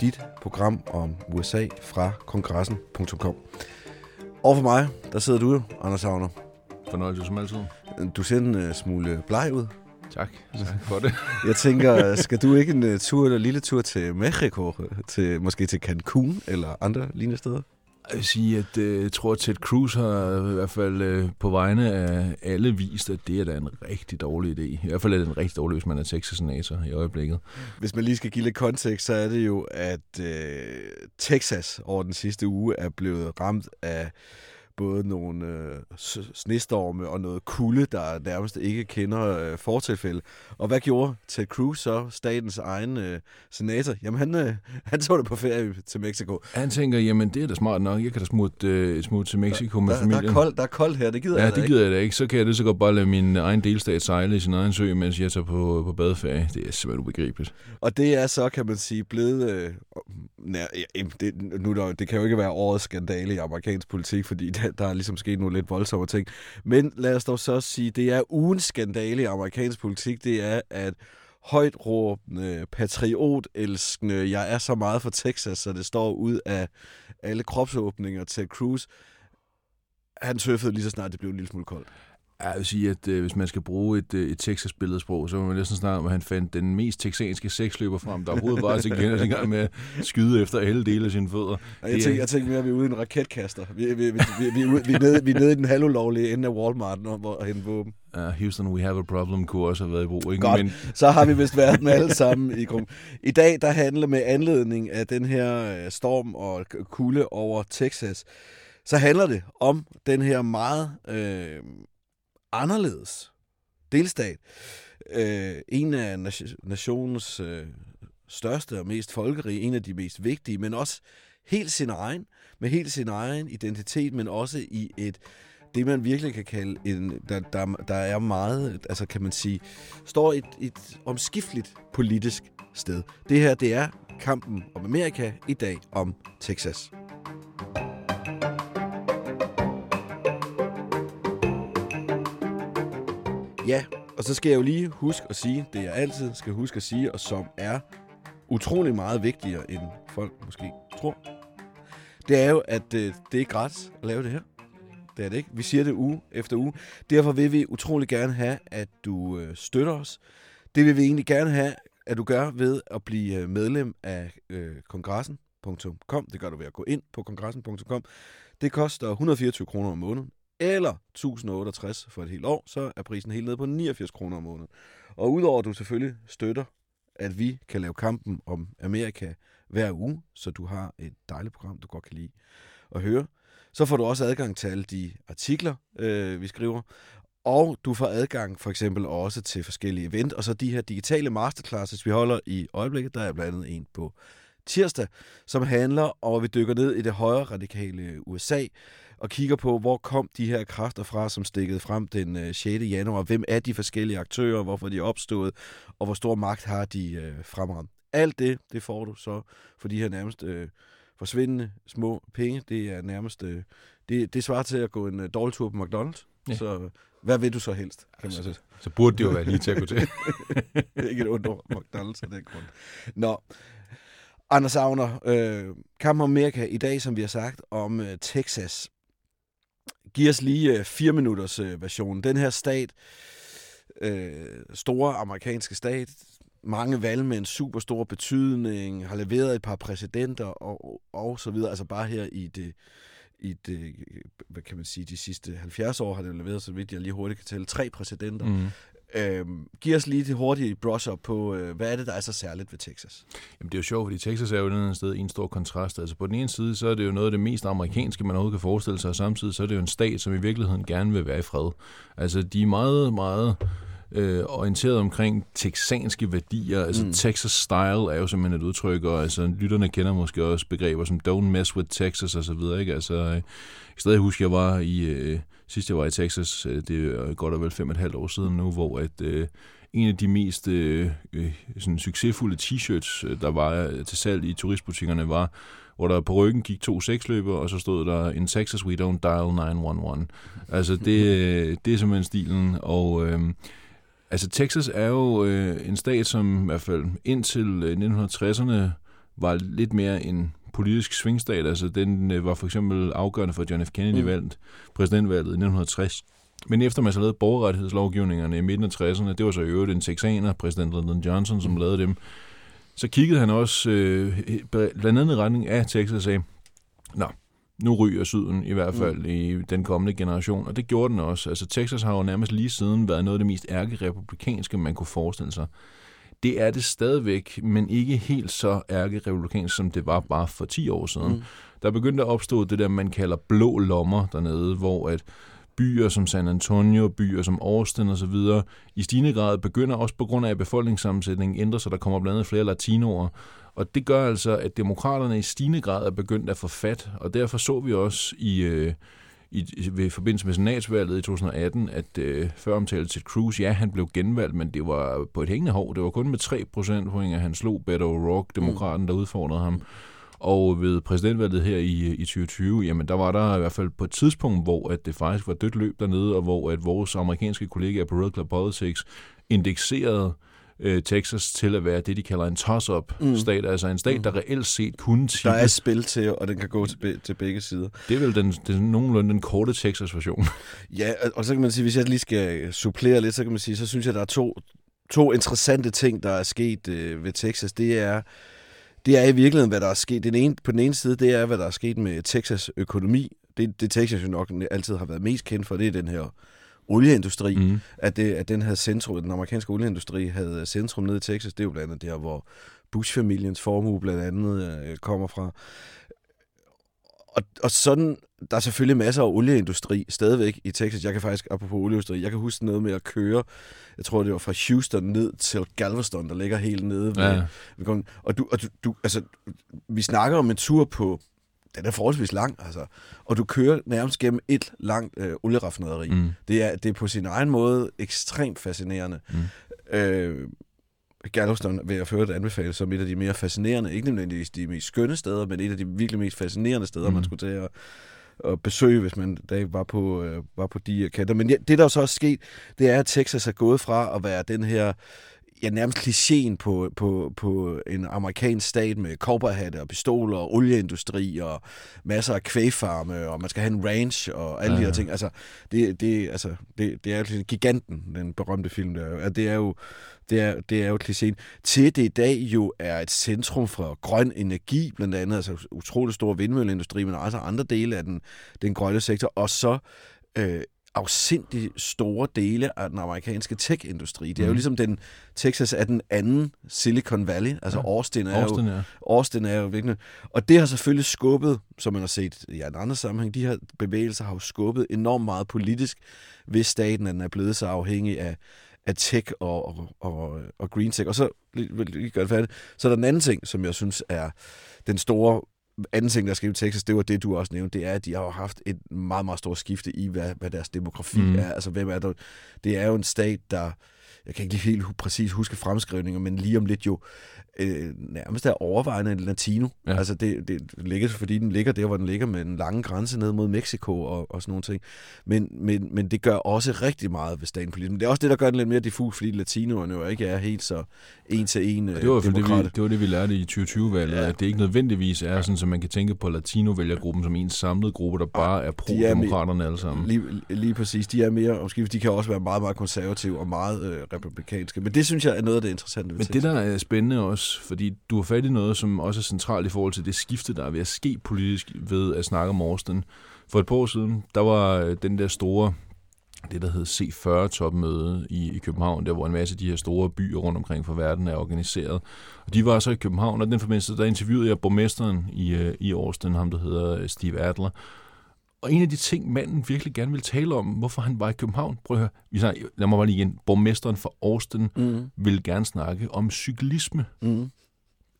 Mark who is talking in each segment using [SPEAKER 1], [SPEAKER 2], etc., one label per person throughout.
[SPEAKER 1] dit program om USA fra kongressen.com. Og for mig, der sidder du jo, Anders Savner.
[SPEAKER 2] Fornøjelse som altid.
[SPEAKER 1] Du ser en uh, smule bleg ud.
[SPEAKER 2] Tak. tak for det.
[SPEAKER 1] Jeg tænker, skal du ikke en uh, tur eller lille tur til Mexico, til, måske til Cancun eller andre lignende steder?
[SPEAKER 2] Jeg vil sige, at øh, jeg tror, at Ted Cruz har i hvert fald øh, på vegne af alle vist, at det er da en rigtig dårlig idé. I hvert fald er det en rigtig dårlig, hvis man er Texas-senator i øjeblikket.
[SPEAKER 1] Hvis man lige skal give lidt kontekst, så er det jo, at øh, Texas over den sidste uge er blevet ramt af både nogle øh, snestorme og noget kulde, der nærmest ikke kender øh, fortilfælde. Og hvad gjorde Ted Cruz så, statens egen øh, senator? Jamen, han, øh, han tog det på ferie til Mexico.
[SPEAKER 2] Han tænker, jamen det er da smart nok, jeg kan da smutte, øh, smutte til Mexico med
[SPEAKER 1] der,
[SPEAKER 2] familien.
[SPEAKER 1] Der er, koldt, der er koldt her, det gider
[SPEAKER 2] ja,
[SPEAKER 1] jeg
[SPEAKER 2] det gider jeg da ikke. Så kan jeg det så godt bare lade min egen delstat sejle i sin egen sø, mens jeg tager på, på badeferie. Det er simpelthen ubegribeligt.
[SPEAKER 1] Og det er så, kan man sige, blevet... Øh, nær, ja, det, nu der, det kan jo ikke være årets skandale i amerikansk politik, fordi der, der er ligesom sket nogle lidt voldsomme ting. Men lad os dog så sige, det er ugens skandale i amerikansk politik, det er, at højt råbende, patriotelskende, jeg er så meget for Texas, så det står ud af alle kropsåbninger til Cruz. Han tøffede lige så snart det blev en lille smule koldt.
[SPEAKER 2] Jeg vil sige, at øh, hvis man skal bruge et, øh, et Texas-billedsprog, så må man næsten snart, at han fandt den mest texanske sexløber frem, der overhovedet var til igen i gang med at skyde efter alle dele af sine fødder.
[SPEAKER 1] Jeg tænker, jeg tænker mere, at vi er ude i en raketkaster. Vi, vi, vi, vi, vi, ude, vi, er, nede, vi er nede i den halvulovlige ende af Walmart, hvor at hente våben.
[SPEAKER 2] Uh, Houston, we have a problem, kunne også have været i brug. Ikke?
[SPEAKER 1] Godt, Men... så har vi vist været med alle sammen i gruppen. I dag, der handler med anledning af den her storm og kulde over Texas, så handler det om den her meget... Øh, anderledes delstat. Øh, en af nationens øh, største og mest folkerige, en af de mest vigtige, men også helt sin egen, med helt sin egen identitet, men også i et det man virkelig kan kalde en, der, der, der er meget, altså kan man sige, står et, et omskifteligt politisk sted. Det her, det er kampen om Amerika i dag om Texas. Ja, og så skal jeg jo lige huske at sige, det jeg altid skal huske at sige, og som er utrolig meget vigtigere, end folk måske tror. Det er jo, at øh, det er gratis at lave det her. Det er det ikke. Vi siger det uge efter uge. Derfor vil vi utrolig gerne have, at du øh, støtter os. Det vil vi egentlig gerne have, at du gør ved at blive øh, medlem af øh, kongressen.com. Det gør du ved at gå ind på kongressen.com. Det koster 124 kroner om måneden eller 1068 for et helt år, så er prisen helt nede på 89 kroner om måneden. Og udover at du selvfølgelig støtter, at vi kan lave kampen om Amerika hver uge, så du har et dejligt program, du godt kan lide at høre, så får du også adgang til alle de artikler, øh, vi skriver, og du får adgang for eksempel også til forskellige event, og så de her digitale masterclasses, vi holder i øjeblikket, der er blandt andet en på tirsdag, som handler om, at vi dykker ned i det højre radikale USA, og kigger på, hvor kom de her kræfter fra, som stikkede frem den 6. januar. Hvem er de forskellige aktører, hvorfor de er opstået, og hvor stor magt har de øh. Alt det, det får du så for de her nærmest øh, forsvindende små penge. Det er nærmest, øh, det, det svarer til at gå en øh, dårlig tur på McDonald's. Ja. Så hvad vil du så helst? Kan man
[SPEAKER 2] så, så burde det jo være lige til at gå til.
[SPEAKER 1] ikke et ondt ord, McDonald's af den grund. Nå, Anders Agner, øh, Kamp om Amerika i dag, som vi har sagt, om øh, Texas. Giv os lige øh, fire minutters øh, version. Den her stat, øh, store amerikanske stat, mange valg med en super stor betydning, har leveret et par præsidenter og, og så videre. Altså bare her i det, i det, øh, hvad kan man sige, de sidste 70 år har det leveret, så vidt jeg lige hurtigt kan tælle, tre præsidenter.
[SPEAKER 2] Mm.
[SPEAKER 1] Øhm, giv os lige det hurtige brush-up på, øh, hvad er det, der er så særligt ved Texas?
[SPEAKER 2] Jamen, det er jo sjovt, fordi Texas er jo et andet sted en stor kontrast. Altså på den ene side, så er det jo noget af det mest amerikanske, man overhovedet kan forestille sig, og samtidig så er det jo en stat, som i virkeligheden gerne vil være i fred. Altså, de er meget, meget øh, orienteret omkring texanske værdier. Altså mm. Texas style er jo simpelthen et udtryk, og altså, lytterne kender måske også begreber som don't mess with Texas og så videre. Ikke? Altså, øh, jeg stadig huske, jeg var i, øh, sidst jeg var i Texas, øh, det er godt og vel fem og et halvt år siden nu, hvor at, øh, en af de mest øh, øh, sådan succesfulde t-shirts, der var til salg i turistbutikkerne, var hvor der på ryggen gik to seksløber, og så stod der, in Texas we don't dial 911. Altså, det, det er simpelthen stilen, og øh, Altså, Texas er jo øh, en stat, som i hvert fald indtil øh, 1960'erne var lidt mere en politisk svingstat. Altså, den øh, var for eksempel afgørende for John F. Kennedy mm. valgt præsidentvalget i 1960. Men efter man så lavede borgerrettighedslovgivningerne i midten af 60'erne, det var så i øvrigt en texaner, præsident Lyndon Johnson, som mm. lavede dem, så kiggede han også øh, blandt andet i retning af Texas og sagde, Nå, nu ryger syden i hvert fald mm. i den kommende generation, og det gjorde den også. Altså Texas har jo nærmest lige siden været noget af det mest ærkerepublikanske, man kunne forestille sig. Det er det stadigvæk, men ikke helt så ærkerepublikansk, som det var bare for 10 år siden. Mm. Der begyndte at opstå det der, man kalder blå lommer dernede, hvor at byer som San Antonio, byer som Austin osv. i stigende grad begynder også på grund af befolkningssammensætningen ændre sig. Der kommer blandt andet flere latinoer, og det gør altså, at demokraterne i stigende grad er begyndt at få fat, og derfor så vi også i, øh, i, ved forbindelse med senatsvalget i 2018, at øh, før omtalt til Cruz, ja, han blev genvalgt, men det var på et hængende hår. Det var kun med 3 procentpoint, at han slog Beto O'Rourke, demokraten, der udfordrede ham. Og ved præsidentvalget her i, i 2020, jamen der var der i hvert fald på et tidspunkt, hvor at det faktisk var dødt løb dernede, og hvor at vores amerikanske kollegaer på Red Club Politics indekserede øh, Texas til at være det, de kalder en toss-up mm. altså en stat, mm. der reelt set kunne tippe.
[SPEAKER 1] Der er spil til, og den kan gå til, til begge sider.
[SPEAKER 2] Det er vel den, den, nogenlunde den korte Texas-version.
[SPEAKER 1] Ja, og så kan man sige, hvis jeg lige skal supplere lidt, så kan man sige, så synes jeg, der er to, to interessante ting, der er sket øh, ved Texas. Det er, det er i virkeligheden, hvad der er sket. Den ene, på den ene side, det er, hvad der er sket med Texas økonomi. Det, det Texas jo nok altid har været mest kendt for, det er den her olieindustri, mm. at, det, at den havde centrum, den amerikanske olieindustri havde centrum nede i Texas. Det er jo blandt andet der, hvor Bush-familiens formue blandt andet øh, kommer fra. Og, og sådan, der er selvfølgelig masser af olieindustri stadigvæk i Texas. Jeg kan faktisk, apropos olieindustri, jeg kan huske noget med at køre, jeg tror det var fra Houston ned til Galveston, der ligger helt nede ved,
[SPEAKER 2] Ja.
[SPEAKER 1] ved og du, og du, du, altså, vi snakker om en tur på den er forholdsvis lang, altså. Og du kører nærmest gennem et langt øh, olieraffinaderi.
[SPEAKER 2] Mm.
[SPEAKER 1] Det, er, det er på sin egen måde ekstremt fascinerende.
[SPEAKER 2] Mm.
[SPEAKER 1] Øh, Galveston vil jeg ført anbefale som et af de mere fascinerende, ikke nødvendigvis de mest skønne steder, men et af de virkelig mest fascinerende steder, mm. man skulle til at, at besøge, hvis man da var på, øh, var på de kanter. Men ja, det, der jo så er sket, det er, at Texas er gået fra at være den her ja, nærmest klichéen på, på, på en amerikansk stat med cowboyhatte og pistoler og olieindustri og masser af kvægfarme, og man skal have en ranch og alle ja, de her ting. Altså, det, det, altså, det, det er jo giganten, den berømte film der. Det er jo, det er, det er jo klichéen. Til det i dag jo er et centrum for grøn energi, blandt andet, altså utrolig stor vindmølleindustri, men også andre dele af den, den grønne sektor, og så øh, afsindig store dele af den amerikanske tech-industri. Det er mm. jo ligesom den, Texas er den anden Silicon Valley, altså ja. Austin er
[SPEAKER 2] Austin,
[SPEAKER 1] jo,
[SPEAKER 2] ja.
[SPEAKER 1] Austin er jo virkelig, og det har selvfølgelig skubbet, som man har set i en anden sammenhæng, de her bevægelser har jo skubbet enormt meget politisk, hvis staten den er blevet så afhængig af, af tech og, og, og, og green tech. Og så, lige, lige gør det færdigt, så er der en anden ting, som jeg synes er den store anden ting, der skal i Texas, det var det, du også nævnte, det er, at de har jo haft et meget, meget stort skifte i, hvad, hvad deres demografi mm. er. Altså, hvem er der? Det er jo en stat, der, jeg kan ikke lige helt præcis huske fremskrivninger, men lige om lidt jo øh, nærmest er overvejende en latino. Ja. Altså det, det ligger, fordi den ligger der, hvor den ligger med en lang grænse ned mod Mexico og, og sådan nogle ting. Men, men, men det gør også rigtig meget ved staten politisk. Men det er også det, der gør den lidt mere diffus, fordi latinoerne jo ikke er helt så en til en
[SPEAKER 2] det var, det, vi, det var det, vi lærte i 2020-valget, ja. at det ikke nødvendigvis er sådan, at man kan tænke på latino-vælgergruppen som en samlet gruppe, der bare er pro-demokraterne alle sammen.
[SPEAKER 1] Lige, lige præcis. De er mere, måske de kan også være meget, meget konservative og meget øh, republikanske. Men det synes jeg er noget af det interessante
[SPEAKER 2] Men det, der er spændende også, fordi du har fat i noget, som også er centralt i forhold til det skifte, der er ved at ske politisk ved at snakke om Austin. For et par år siden, der var øh, den der store, det der hed C40-topmøde i, i København, der hvor en masse af de her store byer rundt omkring for verden er organiseret. Og de var så i København, og den forbindelse, der interviewede jeg borgmesteren i, øh, i Austin, ham der hedder øh, Steve Adler. Og en af de ting, manden virkelig gerne ville tale om, hvorfor han var i København, prøv at høre, vi snakker, lad mig bare lige igen, borgmesteren for Austin
[SPEAKER 1] Mm.
[SPEAKER 2] vil gerne snakke om cyklisme.
[SPEAKER 1] Mm.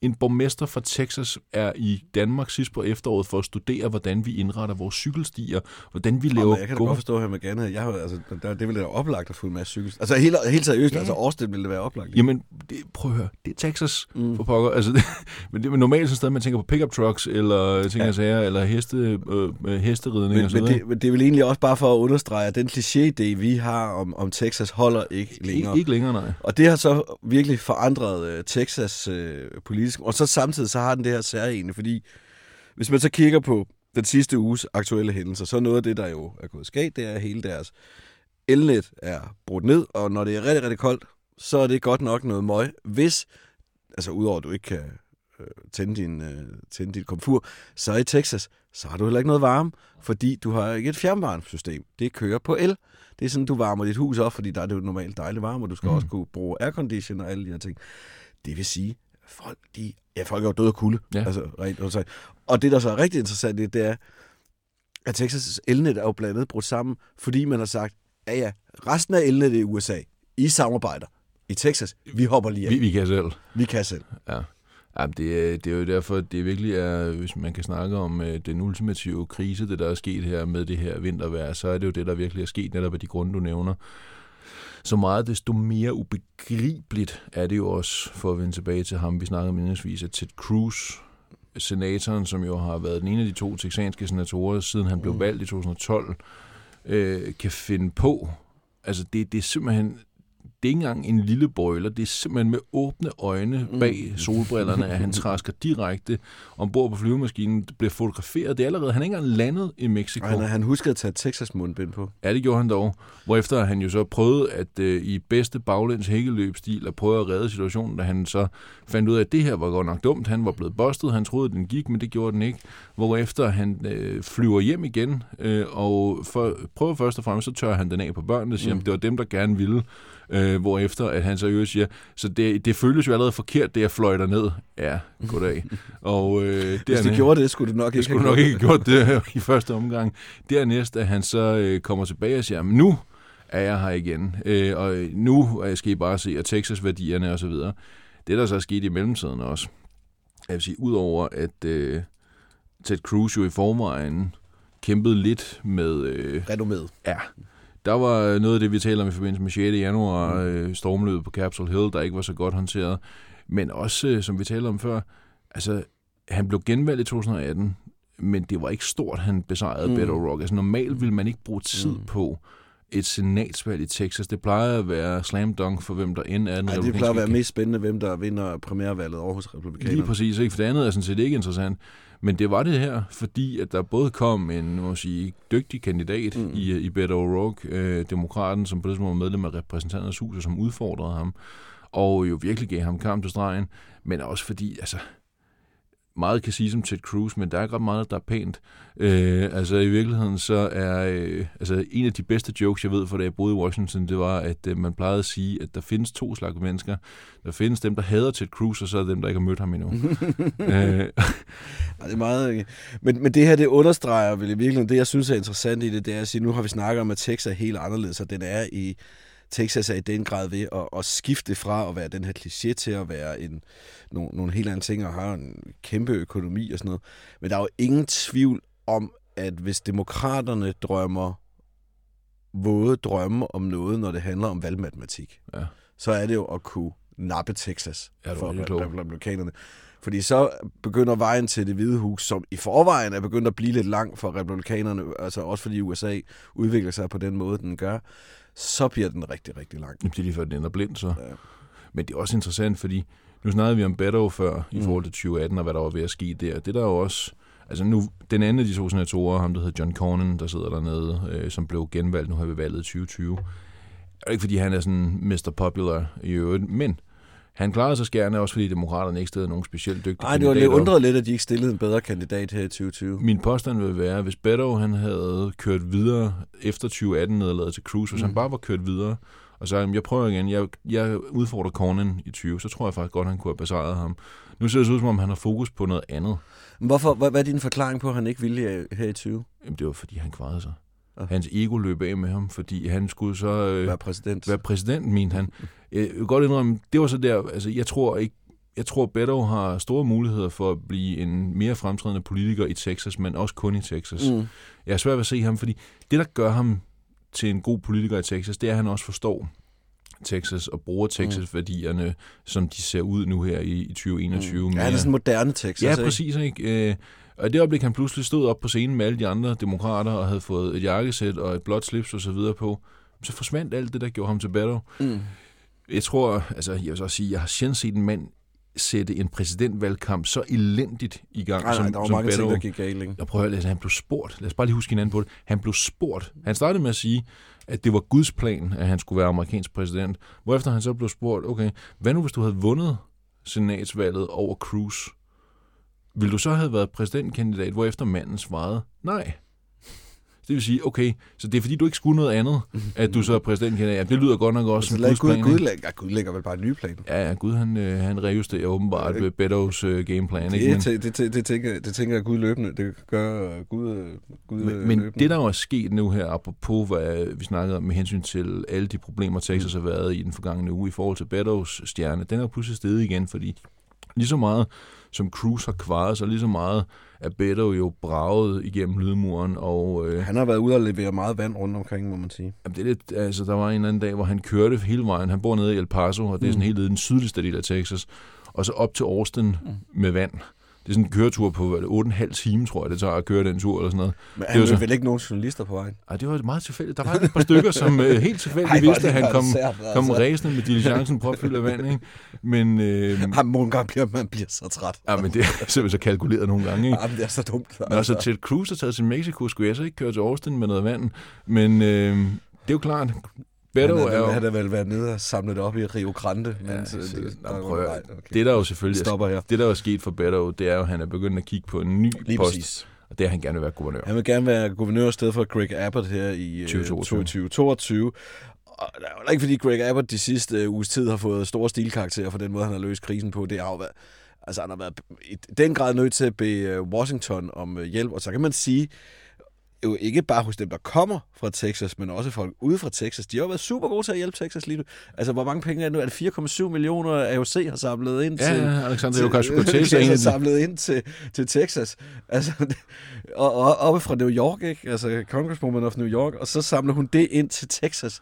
[SPEAKER 2] En borgmester fra Texas er i Danmark sidst på efteråret for at studere, hvordan vi indretter vores cykelstier, hvordan vi laver
[SPEAKER 1] Jamen, jeg kan da godt forstå her med Ganne. Jeg har, altså, der, det ville da være oplagt at få en masse cykel. Altså helt, helt seriøst, ja. altså Austin ville det være oplagt.
[SPEAKER 2] Jamen, det, prøv at høre, det er Texas
[SPEAKER 1] Mm.
[SPEAKER 2] for pokker. Altså, det, men det er normalt sådan sted, man tænker på pickup trucks, eller ting
[SPEAKER 1] Ja.
[SPEAKER 2] sager, eller heste, øh, øh, hesteridning
[SPEAKER 1] Men,
[SPEAKER 2] og så
[SPEAKER 1] men, det, men det er vel egentlig også bare for at understrege, at den kliché-idé, vi har om, om Texas, holder ikke længere.
[SPEAKER 2] Ikke, ikke længere, nej.
[SPEAKER 1] Og det har så virkelig forandret uh, Texas uh, politisk. Og så samtidig så har den det her særlige, fordi hvis man så kigger på den sidste uges aktuelle hændelser, så er noget af det, der jo er gået skægt, det er at hele deres elnet er brudt ned, og når det er rigtig, rigtig koldt, så er det godt nok noget møg. Hvis, altså udover at du ikke kan øh, tænde, din, øh, tænde dit komfur, så i Texas, så har du heller ikke noget varme, fordi du har ikke et fjernvarmesystem. Det kører på el. Det er sådan, du varmer dit hus op, fordi der er det jo normalt dejligt varme, og du skal mm. også kunne bruge aircondition og alle de her ting. Det vil sige, folk, de, ja, folk er jo døde af kulde.
[SPEAKER 2] Ja.
[SPEAKER 1] Altså, rent, sagt. og det, der så er rigtig interessant, det, det er, at Texas' elnet er jo blandt andet brudt sammen, fordi man har sagt, ja ja, resten af elnettet i USA, I samarbejder. I Texas, vi hopper lige af.
[SPEAKER 2] Vi,
[SPEAKER 1] Vi,
[SPEAKER 2] kan selv.
[SPEAKER 1] vi kan selv.
[SPEAKER 2] Ja. Ja, det, er- det er jo derfor, det virkelig er, hvis man kan snakke om øh, den ultimative krise, det der er sket her med det her vintervejr, så er det jo det, der virkelig er sket netop af de grunde, du nævner. Så meget desto mere ubegribeligt er det jo også, for at vende tilbage til ham, vi snakkede om indledningsvis, at Ted Cruz, senatoren, som jo har været den ene af de to texanske senatorer, siden han blev valgt i 2012, øh, kan finde på. Altså, det, det er simpelthen det er ikke engang en lille brøler, det er simpelthen med åbne øjne bag solbrillerne, at han træsker direkte ombord på flyvemaskinen, bliver fotograferet. Det er allerede, han er ikke engang landet i Mexico.
[SPEAKER 1] Og han, han huskede at tage Texas mundbind på.
[SPEAKER 2] Ja, det gjorde han dog. Hvorefter han jo så prøvede at øh, i bedste baglæns hækkeløbstil at prøve at redde situationen, da han så fandt ud af, at det her var godt nok dumt. Han var blevet bustet, han troede, at den gik, men det gjorde den ikke. Hvorefter han øh, flyver hjem igen, øh, og for, prøver først og fremmest, så tør han den af på børnene, siger, mm. det var dem, der gerne ville. Øh, hvorefter at han så i øvrigt siger, så det, det føles jo allerede forkert, det jeg fløjter ned. Ja, goddag. og øh,
[SPEAKER 1] Hvis
[SPEAKER 2] dernæ-
[SPEAKER 1] de gjorde det, skulle det nok ikke
[SPEAKER 2] skulle nok ikke gjort det i første omgang. Dernæst, at han så øh, kommer tilbage og siger, "Men nu er jeg her igen, øh, og nu øh, skal I bare se, at Texas-værdierne og så videre. Det, der så er sket i mellemtiden også, jeg vil sige, udover at øh, Ted Cruz jo i forvejen kæmpede lidt med... Øh,
[SPEAKER 1] Renommet.
[SPEAKER 2] Ja, der var noget af det, vi taler om i forbindelse med 6. januar, øh, stormløbet på Capitol Hill, der ikke var så godt håndteret. Men også, øh, som vi talte om før, altså, han blev genvalgt i 2018, men det var ikke stort, han besejrede mm. Beto O'Rourke. Altså, normalt ville man ikke bruge tid mm. på et senatsvalg i Texas. Det plejer at være slam dunk for hvem der end er den
[SPEAKER 1] Ej, det plejer at være mest spændende, hvem der vinder primærvalget over hos republikanerne.
[SPEAKER 2] Lige præcis, ikke? For det andet er sådan set ikke interessant. Men det var det her, fordi at der både kom en må sige, dygtig kandidat mm. i, i Beto O'Rourke, øh, demokraten, som på det tidspunkt var medlem af repræsentanternes hus, og som udfordrede ham, og jo virkelig gav ham kamp til stregen, men også fordi, altså, meget kan sige som Ted Cruz, men der er ikke ret meget, der er pænt. Øh, altså i virkeligheden så er øh, altså, en af de bedste jokes, jeg ved, for da jeg boede i Washington, det var, at øh, man plejede at sige, at der findes to slags mennesker. Der findes dem, der hader Ted Cruz, og så er dem, der ikke har mødt ham endnu. øh,
[SPEAKER 1] Ej, det er meget... Men, men det her, det understreger vel i virkeligheden, det jeg synes er interessant i det, det er at sige, nu har vi snakket om, at Texas er helt anderledes, og den er i... Texas er i den grad ved at, at skifte fra at være den her kliché til at være en, nogle, nogle helt andre ting og har en kæmpe økonomi og sådan noget. Men der er jo ingen tvivl om, at hvis demokraterne drømmer våde drømme om noget, når det handler om valgmatematik,
[SPEAKER 2] Ja.
[SPEAKER 1] så er det jo at kunne nappe Texas
[SPEAKER 2] Ja,
[SPEAKER 1] for republikanerne. Fordi så begynder vejen til det hvide hus, som i forvejen er begyndt at blive lidt lang for republikanerne, altså også fordi USA udvikler sig på den måde, den gør, så bliver den rigtig, rigtig lang.
[SPEAKER 2] Jamen, det er lige før, den ender blind, så.
[SPEAKER 1] Ja.
[SPEAKER 2] Men det er også interessant, fordi nu snakkede vi om Beto før, i
[SPEAKER 1] Mm.
[SPEAKER 2] forhold til 2018, og hvad der var ved at ske der. Det der er jo også... Altså nu, den anden af de to senatorer, ham der hedder John Cornyn, der sidder dernede, øh, som blev genvalgt nu her ved valget i 2020, er ikke fordi han er sådan Mr. Popular i øvrigt, men han klarede sig skærende også, fordi demokraterne ikke stillede nogen specielt dygtige
[SPEAKER 1] Nej, det var lidt undret lidt, at de ikke stillede en bedre kandidat her i 2020.
[SPEAKER 2] Min påstand vil være, hvis Beto han havde kørt videre efter 2018 nederlaget til Cruz, hvis mm. han bare var kørt videre, og så jeg prøver igen, jeg, jeg udfordrer Cornyn i 20, så tror jeg faktisk godt, han kunne have besejret ham. Nu ser det ud, som om han har fokus på noget andet.
[SPEAKER 1] Men Hvorfor, hvad, hvad er din forklaring på, at han ikke ville her i 20
[SPEAKER 2] Jamen, det var, fordi han kvarede sig.
[SPEAKER 1] Ah.
[SPEAKER 2] Hans ego løb af med ham, fordi han skulle så øh,
[SPEAKER 1] være præsident?
[SPEAKER 2] være præsident, mente han. Jeg vil godt indrømme, det var så der, altså jeg tror ikke, jeg tror, Beto har store muligheder for at blive en mere fremtrædende politiker i Texas, men også kun i Texas.
[SPEAKER 1] Mm.
[SPEAKER 2] Jeg er svært ved at se ham, fordi det, der gør ham til en god politiker i Texas, det er, at han også forstår Texas og bruger Texas-værdierne, som de ser ud nu her i, i 2021.
[SPEAKER 1] Ja,
[SPEAKER 2] mere.
[SPEAKER 1] han er sådan moderne Texas,
[SPEAKER 2] Ja,
[SPEAKER 1] ikke?
[SPEAKER 2] præcis. Ikke? Og i det øjeblik, han pludselig stod op på scenen med alle de andre demokrater og havde fået et jakkesæt og et blåt slips og så videre på, så forsvandt alt det, der gjorde ham til Beto.
[SPEAKER 1] Mm.
[SPEAKER 2] Jeg tror, altså jeg vil så sige, jeg har sjældent set en mand sætte en præsidentvalgkamp så elendigt i gang
[SPEAKER 1] Nej,
[SPEAKER 2] som,
[SPEAKER 1] nej, der var
[SPEAKER 2] som
[SPEAKER 1] mange ting, der gik galt, ikke?
[SPEAKER 2] Jeg prøver at læse, han blev spurgt. Lad os bare lige huske hinanden på det. Han blev spurgt. Han startede med at sige, at det var Guds plan, at han skulle være amerikansk præsident. Hvorefter han så blev spurgt, okay, hvad nu hvis du havde vundet senatsvalget over Cruz? Vil du så have været præsidentkandidat, hvorefter manden svarede, nej. Det vil sige, okay, så det er fordi, du ikke skulle noget andet, at du så er præsidentkandidat. Det lyder godt nok også
[SPEAKER 1] Så
[SPEAKER 2] som Guds
[SPEAKER 1] Gud,
[SPEAKER 2] plan.
[SPEAKER 1] Gud, lægger, Gud lægger vel bare en ny plan.
[SPEAKER 2] Ja, ja, Gud han, øh, han rejusterer åbenbart
[SPEAKER 1] Ja,
[SPEAKER 2] Betos øh, gameplan. Ikke?
[SPEAKER 1] Det, det, det, det, tænker, det tænker Gud løbende. Det gør Gud, øh, Gud
[SPEAKER 2] Men,
[SPEAKER 1] øh,
[SPEAKER 2] men
[SPEAKER 1] løbende.
[SPEAKER 2] det, der jo er sket nu her, apropos hvad vi snakkede om med hensyn til alle de problemer, Texas har været i den forgangne uge i forhold til Betos stjerne, den er jo pludselig steget igen, fordi lige så meget som Cruz har kvaret, så lige så meget er Beto jo braget igennem lydmuren, og øh,
[SPEAKER 1] Han har været ude og levere meget vand rundt omkring, må man sige.
[SPEAKER 2] Jamen, det er lidt, altså, der var en eller anden dag, hvor han kørte hele vejen. Han bor nede i El Paso, og det er sådan helt nede i den sydligste del af Texas. Og så op til Austin med vand. Det er sådan en køretur på hvad, er det, 8,5 timer, tror jeg, det tager at køre den tur eller sådan noget.
[SPEAKER 1] Men
[SPEAKER 2] Det
[SPEAKER 1] han
[SPEAKER 2] var
[SPEAKER 1] så... vel ikke nogen journalister på vejen?
[SPEAKER 2] Ej, det var meget tilfældigt. Der var et par stykker, som øh, helt tilfældigt
[SPEAKER 1] Ej,
[SPEAKER 2] vidste, at han kom,
[SPEAKER 1] sært, altså.
[SPEAKER 2] kom ræsende med diligencen propfyldt af vand. Ikke? Men, øh,
[SPEAKER 1] Jamen, nogle gange bliver man bliver så træt.
[SPEAKER 2] ja, men det er simpelthen så kalkuleret nogle gange. Ikke?
[SPEAKER 1] Jamen, det er så dumt. Altså.
[SPEAKER 2] Når så Ted Cruz er taget til Mexico, skulle jeg så ikke køre til Austin med noget vand. Men øh, det er jo klart, Beto
[SPEAKER 1] han,
[SPEAKER 2] er
[SPEAKER 1] er,
[SPEAKER 2] jo...
[SPEAKER 1] han har vel været nede og samlet det op i Rio Grande.
[SPEAKER 2] Ja,
[SPEAKER 1] mens, øh, det,
[SPEAKER 2] Nå,
[SPEAKER 1] der-
[SPEAKER 2] prøv
[SPEAKER 1] nej, okay.
[SPEAKER 2] Det der jo selvfølgelig
[SPEAKER 1] stopper her.
[SPEAKER 2] det der er sket for Beto, det er jo, at han er begyndt at kigge på en ny
[SPEAKER 1] Lige
[SPEAKER 2] post,
[SPEAKER 1] præcis.
[SPEAKER 2] og det er, han gerne vil være guvernør.
[SPEAKER 1] Han vil gerne være guvernør i stedet for Greg Abbott her i øh,
[SPEAKER 2] 2022.
[SPEAKER 1] 2022. Og det er jo ikke, fordi Greg Abbott de sidste øh, uges tid har fået store stilkarakterer for den måde, han har løst krisen på. Det har jo været, altså han har været i den grad nødt til at bede Washington om hjælp. Og så kan man sige, jo ikke bare hos dem, der kommer fra Texas, men også folk ude fra Texas. De har jo været super gode til at hjælpe Texas lige nu. Altså, hvor mange penge er det nu? Er det 4,7 millioner AOC har samlet ind
[SPEAKER 2] Ja,
[SPEAKER 1] til...
[SPEAKER 2] ja, Alexander Ocasio-Cortez
[SPEAKER 1] har samlet ind til, til Texas. Altså, og, og oppe fra New York, ikke? Altså, Congresswoman of New York, og så samler hun det ind til Texas.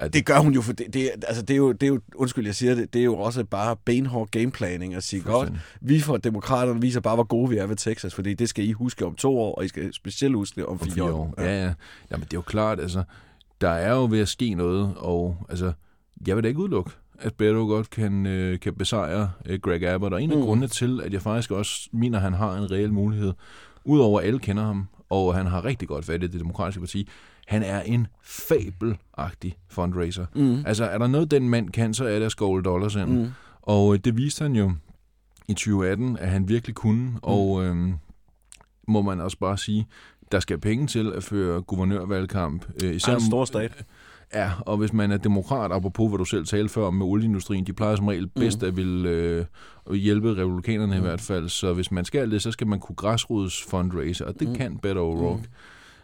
[SPEAKER 2] Ja,
[SPEAKER 1] Det gør hun jo, for det, det, altså, det, er jo, det er jo, undskyld, jeg siger det, det er jo også bare benhård gameplanning at sige, godt, vi fra demokraterne viser bare, hvor gode vi er ved Texas, fordi det skal I huske om to år, og I skal specielt huske det om
[SPEAKER 2] om
[SPEAKER 1] fire,
[SPEAKER 2] fire år.
[SPEAKER 1] Ja.
[SPEAKER 2] Ja, ja. Jamen, det er jo klart, altså, der er jo ved at ske noget, og altså, jeg vil da ikke udelukke, at Beto godt kan, øh, kan besejre øh, Greg Abbott, og en af
[SPEAKER 1] Mm.
[SPEAKER 2] grundene til, at jeg faktisk også mener, at han har en reel mulighed, udover at alle kender ham, og han har rigtig godt fat i det demokratiske parti, han er en fabelagtig fundraiser.
[SPEAKER 1] Mm.
[SPEAKER 2] Altså, er der noget, den mand kan, så er det at skovle dollars ind.
[SPEAKER 1] Mm.
[SPEAKER 2] Og øh, det viste han jo i 2018, at han virkelig kunne,
[SPEAKER 1] Mm.
[SPEAKER 2] og øhm, må man også bare sige, der skal penge til at føre guvernørvalgkamp. Øh,
[SPEAKER 1] er en stor stat.
[SPEAKER 2] Ja, og hvis man er demokrat, apropos hvad du selv talte før om med olieindustrien, de plejer som regel bedst
[SPEAKER 1] Mm.
[SPEAKER 2] at vil øh, hjælpe republikanerne i hvert fald. Så hvis man skal det, så skal man kunne græsrods fundraise, og det
[SPEAKER 1] Mm.
[SPEAKER 2] kan Beto O'Rourke.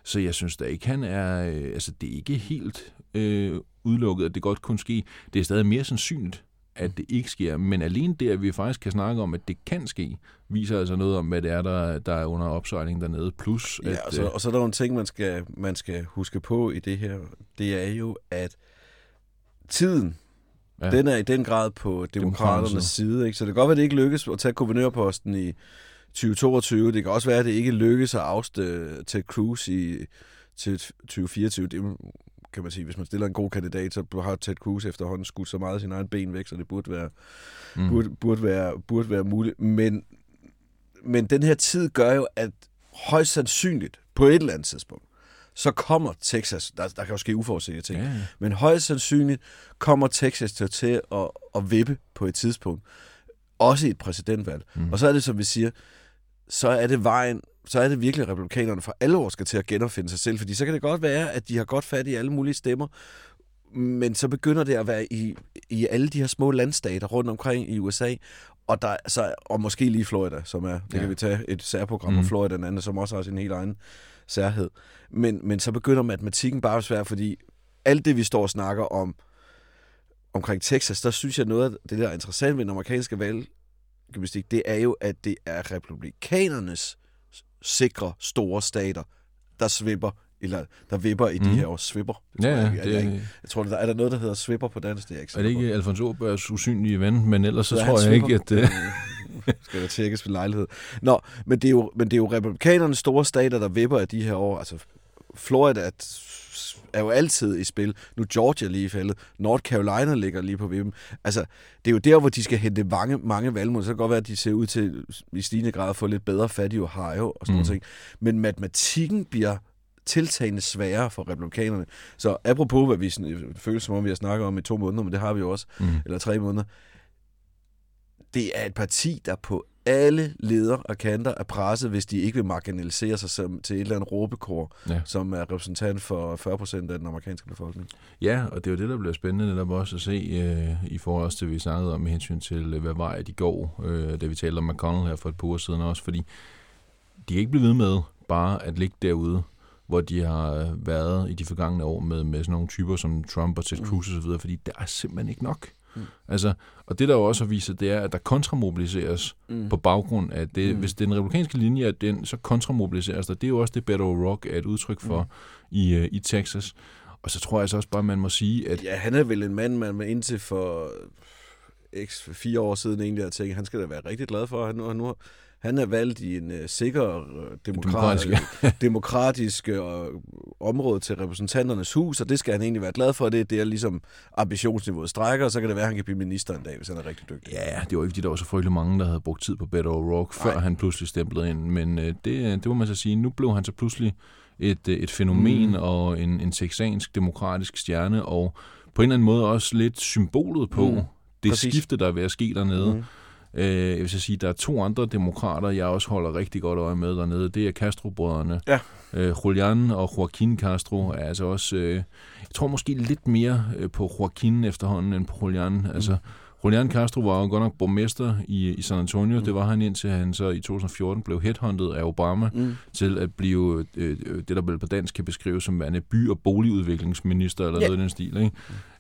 [SPEAKER 2] Så jeg synes da ikke, han er... Øh, altså, det er ikke helt øh, udelukket, at det godt kunne ske. Det er stadig mere sandsynligt, at det ikke sker. Men alene det, at vi faktisk kan snakke om, at det kan ske, viser altså noget om, hvad det er, der, der er under opsejling dernede. Plus,
[SPEAKER 1] Ja,
[SPEAKER 2] at,
[SPEAKER 1] og så,
[SPEAKER 2] øh,
[SPEAKER 1] og så er der jo en ting, man skal, man skal huske på i det her. Det er jo, at tiden,
[SPEAKER 2] ja,
[SPEAKER 1] ja. den er i den grad på demokraternes
[SPEAKER 2] Demokraternes
[SPEAKER 1] side. Ikke? Så det kan godt være, at det ikke lykkes at tage guvernørposten i 2022. Det kan også være, at det ikke lykkes at afste til Cruz i til 2024. Det kan man sige, hvis man stiller en god kandidat, så har Ted Cruz efterhånden skudt så meget af sin egen ben væk, så det burde være,
[SPEAKER 2] mm.
[SPEAKER 1] burde, burde være, burde være muligt. Men, men den her tid gør jo, at højst sandsynligt på et eller andet tidspunkt, så kommer Texas, der, der kan jo ske uforudsete ting,
[SPEAKER 2] ja.
[SPEAKER 1] men højst sandsynligt kommer Texas til, til at, at vippe på et tidspunkt. Også i et præsidentvalg. Mm. Og så er det, som vi siger, så er det vejen, så er det virkelig republikanerne for alvor skal til at genopfinde sig selv, fordi så kan det godt være, at de har godt fat i alle mulige stemmer, men så begynder det at være i, i alle de her små landstater rundt omkring i USA, og, der, så, og måske lige Florida, som er, det
[SPEAKER 2] Ja.
[SPEAKER 1] kan vi tage et særprogram mm. om
[SPEAKER 2] Mhm.
[SPEAKER 1] Florida, den anden, som også har sin helt egen særhed. Men, men så begynder matematikken bare at være svær, fordi alt det, vi står og snakker om omkring Texas, der synes jeg noget af det, der er interessant ved den amerikanske valggymnastik, det er jo, at det er republikanernes sikre store stater, der svipper, eller der vipper i mm. de
[SPEAKER 2] Mhm.
[SPEAKER 1] her år. Svipper. Det
[SPEAKER 2] Ja, ja,
[SPEAKER 1] jeg,
[SPEAKER 2] det
[SPEAKER 1] jeg,
[SPEAKER 2] er-
[SPEAKER 1] ikke. jeg tror, der er der noget, der hedder svipper på dansk. Det er ikke
[SPEAKER 2] Er det ikke Alfons Åbergs usynlige ven? Men ellers så
[SPEAKER 1] Så
[SPEAKER 2] tror jeg ikke, at... Øh,
[SPEAKER 1] skal der tjekkes ved lejlighed. Nå, men det er jo, men det er jo republikanernes store stater, der vipper af de her år. Altså, Florida er, er jo altid i spil. Nu Georgia lige faldet. North Carolina ligger lige på vippen. Altså, det er jo der, hvor de skal hente mange, mange valgmuligheder. Så kan det godt være, at de ser ud til i stigende grad at få lidt bedre fat i Ohio og sådan mm. Ting. Men matematikken bliver tiltagende sværere for republikanerne. Så apropos, hvad vi sådan, det føles som om, vi har snakket om i to måneder, men det har vi jo også,
[SPEAKER 2] mm.
[SPEAKER 1] eller tre måneder. Det er et parti, der på alle leder og kanter er presset, hvis de ikke vil marginalisere sig som, til et eller andet råbekor,
[SPEAKER 2] Ja.
[SPEAKER 1] som er repræsentant for 40 procent af den amerikanske befolkning.
[SPEAKER 2] Ja, og det er jo det, der bliver spændende netop også at se øh, i forhold til, vi snakkede om med hensyn til, øh, hvad vej de går, øh, da vi talte om McConnell her for et par uger siden også, fordi de kan ikke blive ved med bare at ligge derude, hvor de har øh, været i de forgangne år med, med sådan nogle typer som Trump og Ted Cruz osv., fordi der er simpelthen ikke nok.
[SPEAKER 1] Mm.
[SPEAKER 2] Altså, og det der jo også har vist sig, det er, at der kontramobiliseres
[SPEAKER 1] Mm.
[SPEAKER 2] på baggrund af det.
[SPEAKER 1] Mm.
[SPEAKER 2] Hvis den republikanske linje er den, så kontramobiliseres der. Det er jo også det, Beto O'Rourke er et udtryk for
[SPEAKER 1] Mm.
[SPEAKER 2] i, øh, i Texas. Og så tror jeg så også bare, man må sige, at
[SPEAKER 1] Ja, han er vel en mand, man indtil for x fire år siden egentlig har tænkt, han skal da være rigtig glad for, at han nu, nu han er valgt i en uh, sikker, uh, demokratisk,
[SPEAKER 2] Demokratisk,
[SPEAKER 1] uh, område til repræsentanternes hus, og det skal han egentlig være glad for. Det er der ligesom ambitionsniveauet strækker, og så kan det være, at han kan blive minister en dag, hvis han er rigtig dygtig.
[SPEAKER 2] Ja, det var ikke, fordi der var så frygtelig mange, der havde brugt tid på Beto O'Rourke, før
[SPEAKER 1] Nej.
[SPEAKER 2] han pludselig stemplede ind. Men øh, det, det må man så sige, nu blev han så pludselig et, øh, et fænomen
[SPEAKER 1] mm.
[SPEAKER 2] og en, en texansk demokratisk stjerne, og på en eller anden måde også lidt symbolet på
[SPEAKER 1] Mm.
[SPEAKER 2] Mm. det
[SPEAKER 1] Præcis.
[SPEAKER 2] skifte, der er ved at ske dernede.
[SPEAKER 1] Mm.
[SPEAKER 2] Mm. Øh, jeg vil så sige, der er to andre demokrater, jeg også holder rigtig godt øje med dernede. Det er Castro-brødrene.
[SPEAKER 1] Ja.
[SPEAKER 2] Øh, Julian og Joaquin Castro er altså også... Øh, jeg tror måske lidt mere øh, på Joaquin efterhånden end på Julian. Altså, Julian Castro var jo godt nok borgmester i, i San Antonio.
[SPEAKER 1] Mm.
[SPEAKER 2] Det var han indtil han så i 2014 blev headhunted af Obama
[SPEAKER 1] Mm.
[SPEAKER 2] til at blive øh, det, der vel på dansk kan beskrives som værende by- og boligudviklingsminister eller
[SPEAKER 1] Ja.
[SPEAKER 2] noget i den stil.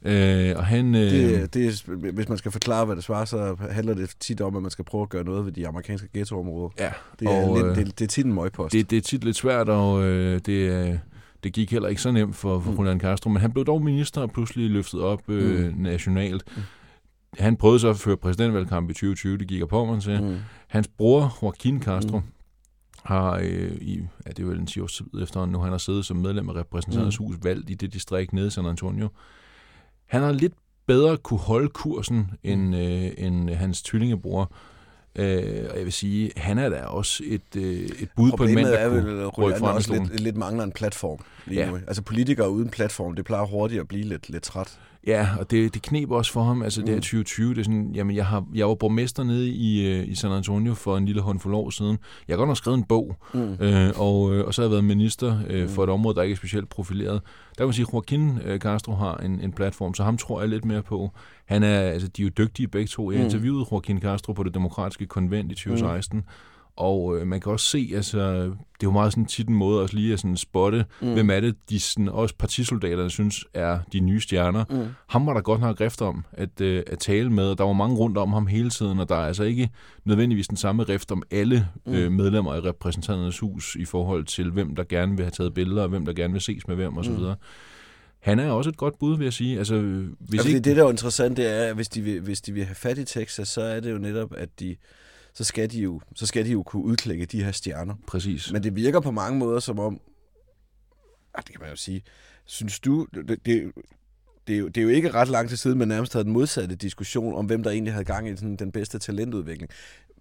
[SPEAKER 2] Ikke? Øh, og han... Øh,
[SPEAKER 1] Det, det er, hvis man skal forklare, hvad det svarer, så handler det tit om, at man skal prøve at gøre noget ved de amerikanske ghettoområder.
[SPEAKER 2] ja,
[SPEAKER 1] Det er,
[SPEAKER 2] og,
[SPEAKER 1] lidt,
[SPEAKER 2] øh,
[SPEAKER 1] det, det er tit en møgpost.
[SPEAKER 2] det, det er tit lidt svært, og øh, det, øh, det gik heller ikke så nemt for, for
[SPEAKER 1] Mm.
[SPEAKER 2] Julian Castro, men han blev dog minister og pludselig løftet op øh,
[SPEAKER 1] Mm.
[SPEAKER 2] nationalt.
[SPEAKER 1] Mm.
[SPEAKER 2] Han prøvede så at føre præsidentvalgkamp i 2020, det gik af på man til.
[SPEAKER 1] mm.
[SPEAKER 2] Hans bror, Joaquin Castro,
[SPEAKER 1] Mm.
[SPEAKER 2] mm. har øh, i, ja, det er vel en 10 års tid efterhånden nu, han har siddet som medlem af repræsentanternes
[SPEAKER 1] Mm.
[SPEAKER 2] hus, valgt i det distrikt nede i San Antonio. Han har lidt bedre kunne holde kursen end, øh, end hans tvillingebror. Øh, og jeg vil sige, han er da også et, øh, et bud på en mand,
[SPEAKER 1] Problemet
[SPEAKER 2] der
[SPEAKER 1] er vel,
[SPEAKER 2] kunne rykke fra
[SPEAKER 1] også lidt, lidt mangler en platform lige
[SPEAKER 2] Ja.
[SPEAKER 1] nu. Altså politikere uden platform, det plejer hurtigt at blive lidt, lidt træt.
[SPEAKER 2] Ja, og det, det knep også for ham. Altså, det er
[SPEAKER 1] Mm.
[SPEAKER 2] 2020. Det er sådan, jamen, jeg, har, jeg var borgmester nede i, øh, i San Antonio for en lille håndfuld år siden. Jeg har godt nok skrevet en bog,
[SPEAKER 1] Mm.
[SPEAKER 2] øh, og, øh, og så har jeg været minister øh,
[SPEAKER 1] Mm.
[SPEAKER 2] for et område, der ikke er specielt profileret. Der kan man sige, at Joaquin øh, Castro har en, en platform, så ham tror jeg lidt mere på. Han er, altså, de er jo dygtige begge to. Jeg
[SPEAKER 1] Mm.
[SPEAKER 2] interviewede Joaquin Castro på det demokratiske konvent i 2016, og øh, man kan også se, altså, det er jo meget sådan tit en måde også lige at sådan spotte,
[SPEAKER 1] Mm.
[SPEAKER 2] hvem er det, de sådan, også partisoldaterne synes er de nye stjerner.
[SPEAKER 1] Mm.
[SPEAKER 2] Ham var der godt nok rift om at, øh, at tale med, og der var mange rundt om ham hele tiden, og der er altså ikke nødvendigvis den samme rift om alle
[SPEAKER 1] Mm.
[SPEAKER 2] øh, medlemmer i repræsentanternes hus i forhold til, hvem der gerne vil have taget billeder, og hvem der gerne vil ses med hvem osv.
[SPEAKER 1] Mm.
[SPEAKER 2] Han er også et godt bud, vil jeg sige. Altså, hvis
[SPEAKER 1] Ja,
[SPEAKER 2] ikke...
[SPEAKER 1] det, der er interessant, det er, at hvis de, vil, hvis de vil have fat i Texas, så er det jo netop, at de, så skal de jo, så skal de jo kunne udklække de her stjerner.
[SPEAKER 2] Præcis.
[SPEAKER 1] Men det virker på mange måder som om, ah, det kan man jo sige, synes du, det, det, det, er jo, det er jo ikke ret lang tid siden, man nærmest havde den modsatte diskussion om, hvem der egentlig havde gang i sådan, den bedste talentudvikling.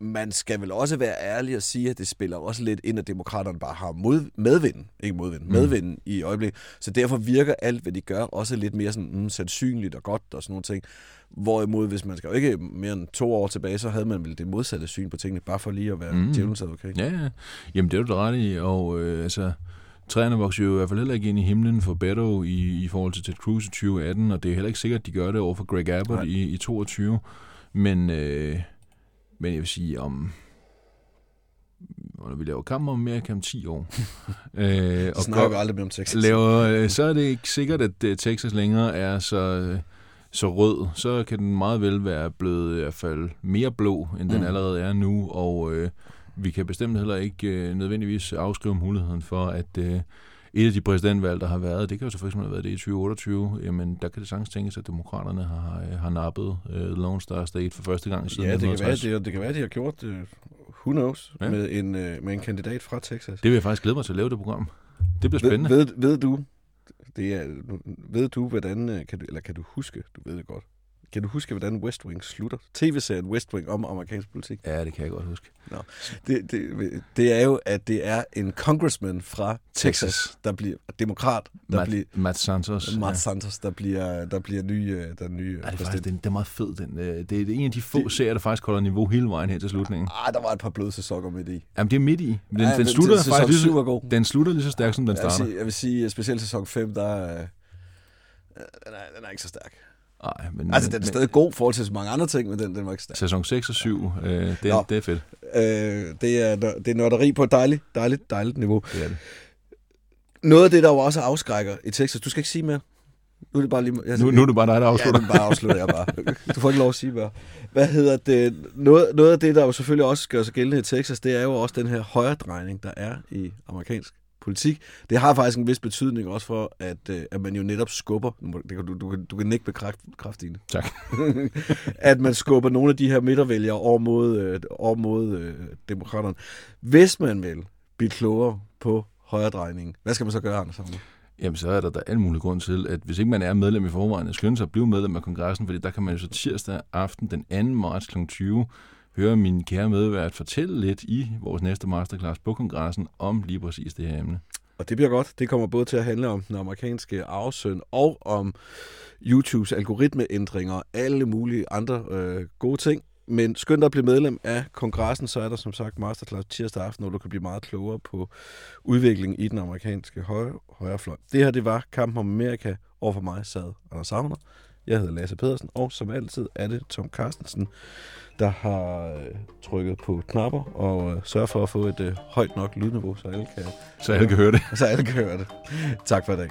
[SPEAKER 1] man skal vel også være ærlig og sige, at det spiller også lidt ind, at demokraterne bare har mod, medvind, ikke modvind,
[SPEAKER 2] Mm.
[SPEAKER 1] medvind i øjeblikket. Så derfor virker alt, hvad de gør, også lidt mere sådan, mm, sandsynligt og godt og sådan nogle ting. Hvorimod, hvis man skal jo ikke mere end to år tilbage, så havde man vel det modsatte syn på tingene, bare for lige at være
[SPEAKER 2] Mm.
[SPEAKER 1] djævelens advokat.
[SPEAKER 2] Ja, ja. Jamen, det er du ret i, og øh, altså, træerne vokser jo i hvert fald heller ikke ind i himlen for Beto i, i forhold til Ted Cruz i 2018, og det er heller ikke sikkert, at de gør det over for Greg Abbott
[SPEAKER 1] Nej.
[SPEAKER 2] i, i 22. Men, øh, men jeg vil sige, om når vi laver kamp om Amerika om 10 år, øh,
[SPEAKER 1] Og snakker aldrig mere om Texas.
[SPEAKER 2] laver, øh, så er det ikke sikkert, at øh, Texas længere er så, øh, så rød. Så kan den meget vel være blevet i hvert fald mere blå, end den
[SPEAKER 1] Mm.
[SPEAKER 2] allerede er nu, og øh, vi kan bestemt heller ikke øh, nødvendigvis afskrive muligheden for, at øh, et af de præsidentvalg, der har været, det kan jo så eksempel have været det i 2028, jamen der kan det sagtens tænkes, at demokraterne har, øh, har nappet øh, Lone Star State for første gang siden
[SPEAKER 1] Ja, det kan, være,
[SPEAKER 2] 1960.
[SPEAKER 1] det, det kan være, de har gjort det. Who knows?
[SPEAKER 2] Ja.
[SPEAKER 1] Med, en, øh, med en kandidat fra Texas.
[SPEAKER 2] Det vil jeg faktisk glæde mig til at lave det program. Det bliver spændende.
[SPEAKER 1] Ved, ved, ved du, det er, ved du, hvordan, øh, kan du, eller kan du huske, du ved det godt, kan du huske, hvordan West Wing slutter? TV-serien West Wing om amerikansk politik.
[SPEAKER 2] Ja, det kan jeg godt huske.
[SPEAKER 1] Det, det, det er jo, at det er en congressman fra Texas,
[SPEAKER 2] Texas.
[SPEAKER 1] der bliver demokrat, der
[SPEAKER 2] Matt,
[SPEAKER 1] bliver
[SPEAKER 2] Matt Santos.
[SPEAKER 1] Matt
[SPEAKER 2] ja.
[SPEAKER 1] Santos, der bliver, der bliver ny, øh, der nye
[SPEAKER 2] Ja, det er faktisk den, det er meget fed. Den, øh, det, er en af de få
[SPEAKER 1] Det-
[SPEAKER 2] serier, der faktisk holder niveau hele vejen hen til slutningen.
[SPEAKER 1] Ah, der var et par blodsæsoner midt i.
[SPEAKER 2] Jamen, det er midt i. Den,
[SPEAKER 1] Ja,
[SPEAKER 2] den
[SPEAKER 1] men
[SPEAKER 2] slutter
[SPEAKER 1] sæson
[SPEAKER 2] faktisk lige så, den slutter lige så stærkt, som den
[SPEAKER 1] Jeg vil,
[SPEAKER 2] starter.
[SPEAKER 1] sige, jeg vil sige, specielt sæson 5, der er, øh, den er, den er ikke så stærk.
[SPEAKER 2] Nej, men,
[SPEAKER 1] Altså, den er
[SPEAKER 2] men,
[SPEAKER 1] stadig god forhold til så mange andre ting, men den, den var ikke stærk.
[SPEAKER 2] Sæson 6 og 7, øh, det,
[SPEAKER 1] Nå.
[SPEAKER 2] det er fedt.
[SPEAKER 1] Øh, det, er, det er nørderi på et dejligt, dejligt, dejligt niveau.
[SPEAKER 2] Det er det.
[SPEAKER 1] Noget af det, der jo også afskrækker i Texas, du skal ikke sige mere. Nu er det bare lige... Jeg,
[SPEAKER 2] Nu, nu er det bare dig, der
[SPEAKER 1] Ja,
[SPEAKER 2] afslutter.
[SPEAKER 1] den bare afslutter jeg bare. Du får ikke lov at sige mere. Hvad hedder det? Noget, noget af det, der jo selvfølgelig også gør sig gældende i Texas, det er jo også den her højredrejning, der er i amerikansk politik. Det har faktisk en vis betydning også for, at, øh, at man jo netop skubber, det kan, du, du, kan- du kan ikke bekræfte, Dine.
[SPEAKER 2] Tak.
[SPEAKER 1] at man skubber nogle af de her midtervælgere over mod, øh, over mod øh, demokraterne. Hvis man vil blive klogere på højredrejningen, hvad skal man så gøre, Anders?
[SPEAKER 2] Jamen, så er der da al mulig grund til, at hvis ikke man er medlem i forvejen, skynde sig at blive medlem af kongressen, fordi der kan man jo så tirsdag aften den 2. marts kl. 20 høre min kære medvært fortælle lidt i vores næste masterclass på kongressen om lige præcis det her emne.
[SPEAKER 1] Og det bliver godt. Det kommer både til at handle om den amerikanske arvesøn og om YouTubes algoritmeændringer og alle mulige andre øh, gode ting. Men skynd dig at blive medlem af kongressen, så er der som sagt masterclass tirsdag aften, hvor du kan blive meget klogere på udviklingen i den amerikanske højre, højrefløj. Det her, det var Kampen om Amerika. Over for mig sad Anders Savner. Jeg hedder Lasse Pedersen, og som altid er det Tom Carstensen, der har øh, trykket på knapper og øh, sørger for at få et øh, højt nok lydniveau, så alle kan,
[SPEAKER 2] Så alle kan høre det.
[SPEAKER 1] så alle kan høre det. Tak for i dag.